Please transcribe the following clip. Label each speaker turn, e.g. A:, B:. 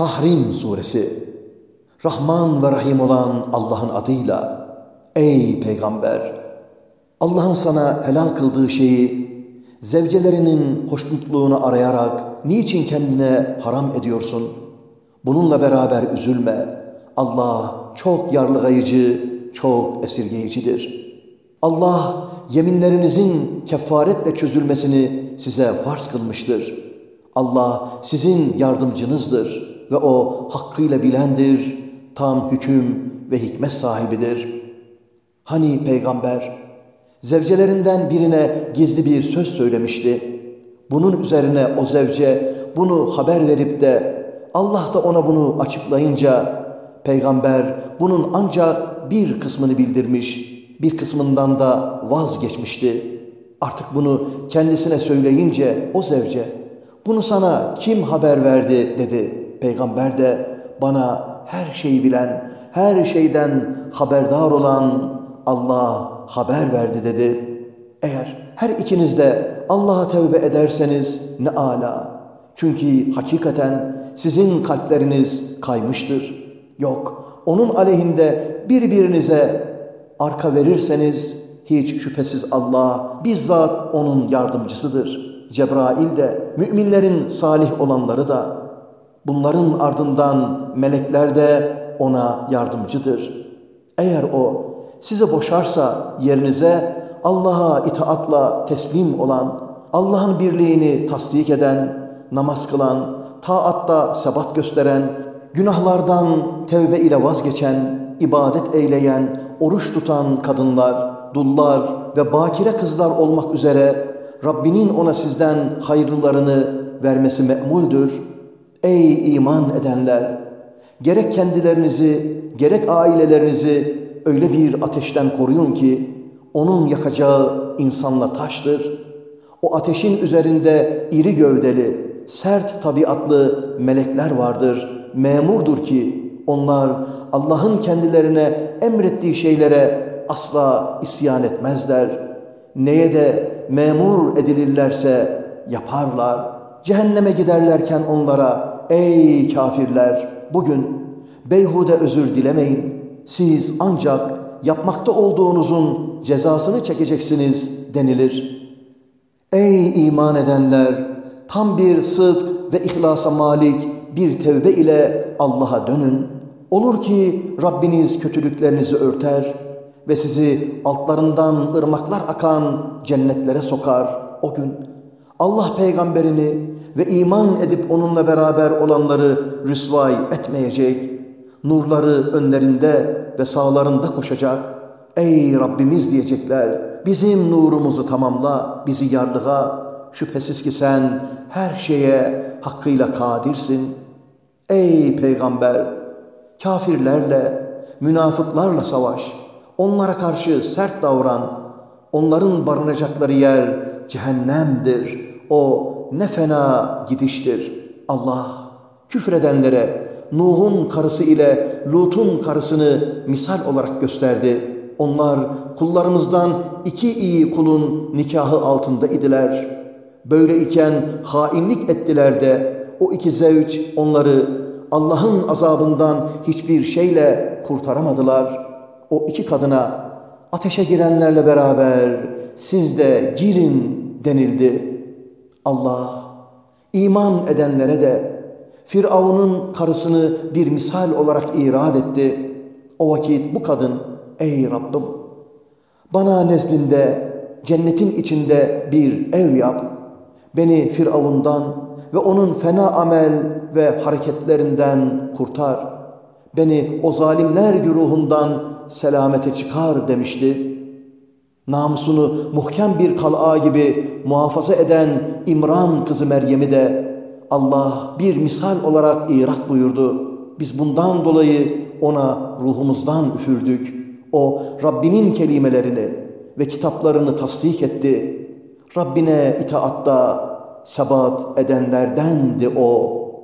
A: Tahrim Suresi Rahman ve Rahim olan Allah'ın adıyla Ey Peygamber! Allah'ın sana helal kıldığı şeyi zevcelerinin hoşnutluğunu arayarak niçin kendine haram ediyorsun? Bununla beraber üzülme. Allah çok yarlıgayıcı, çok esirgeyicidir. Allah yeminlerinizin kefaretle çözülmesini size farz kılmıştır. Allah sizin yardımcınızdır ve o hakkıyla bilendir, tam hüküm ve hikmet sahibidir. Hani peygamber zevcelerinden birine gizli bir söz söylemişti. Bunun üzerine o zevce bunu haber verip de Allah da ona bunu açıklayınca peygamber bunun ancak bir kısmını bildirmiş, bir kısmından da vazgeçmişti. Artık bunu kendisine söyleyince o zevce bunu sana kim haber verdi dedi. Peygamber de bana her şeyi bilen, her şeyden haberdar olan Allah haber verdi dedi. Eğer her ikiniz de Allah'a tevbe ederseniz ne ala. Çünkü hakikaten sizin kalpleriniz kaymıştır. Yok, onun aleyhinde birbirinize arka verirseniz hiç şüphesiz Allah bizzat onun yardımcısıdır. Cebrail de, müminlerin salih olanları da, bunların ardından melekler de ona yardımcıdır. Eğer o size boşarsa yerinize Allah'a itaatla teslim olan, Allah'ın birliğini tasdik eden, namaz kılan, taatta sebat gösteren, günahlardan tevbe ile vazgeçen, ibadet eyleyen, oruç tutan kadınlar, dullar ve bakire kızlar olmak üzere Rabbinin ona sizden hayırlılarını vermesi me'muldür. Ey iman edenler! Gerek kendilerinizi, gerek ailelerinizi öyle bir ateşten koruyun ki, onun yakacağı insanla taştır. O ateşin üzerinde iri gövdeli, sert tabiatlı melekler vardır. Memurdur ki onlar Allah'ın kendilerine emrettiği şeylere asla isyan etmezler. Neye de memur edilirlerse yaparlar. Cehenneme giderlerken onlara ey kafirler bugün beyhude özür dilemeyin. Siz ancak yapmakta olduğunuzun cezasını çekeceksiniz denilir. Ey iman edenler! Tam bir sıdk ve ihlasa malik bir tevbe ile Allah'a dönün. Olur ki Rabbiniz kötülüklerinizi örter ve sizi altlarından ırmaklar akan cennetlere sokar o gün. Allah peygamberini ve iman edip onunla beraber olanları rüsvay etmeyecek. Nurları önlerinde ve sağlarında koşacak. Ey Rabbimiz diyecekler. Bizim nurumuzu tamamla, bizi yarlığa. Şüphesiz ki sen her şeye hakkıyla kadirsin. Ey peygamber! Kafirlerle, münafıklarla savaş. Onlara karşı sert davran. Onların barınacakları yer cehennemdir. O ne fena gidiştir. Allah küfredenlere Nuh'un karısı ile Lut'un karısını misal olarak gösterdi. Onlar kullarımızdan iki iyi kulun nikahı altında idiler. Böyle iken hainlik ettiler de o iki zevç onları Allah'ın azabından hiçbir şeyle kurtaramadılar. O iki kadına ateşe girenlerle beraber siz de girin denildi. Allah iman edenlere de Firavun'un karısını bir misal olarak irad etti. O vakit bu kadın ey Rabbim bana nezdinde cennetin içinde bir ev yap. Beni Firavun'dan ve onun fena amel ve hareketlerinden kurtar. Beni o zalimler güruhundan selamete çıkar demişti. Namusunu muhkem bir kal'a gibi muhafaza eden İmran kızı Meryem'i de Allah bir misal olarak irak buyurdu. Biz bundan dolayı ona ruhumuzdan üfürdük. O Rabbinin kelimelerini ve kitaplarını tasdik etti. Rabbine itaatta sebat edenlerdendi o.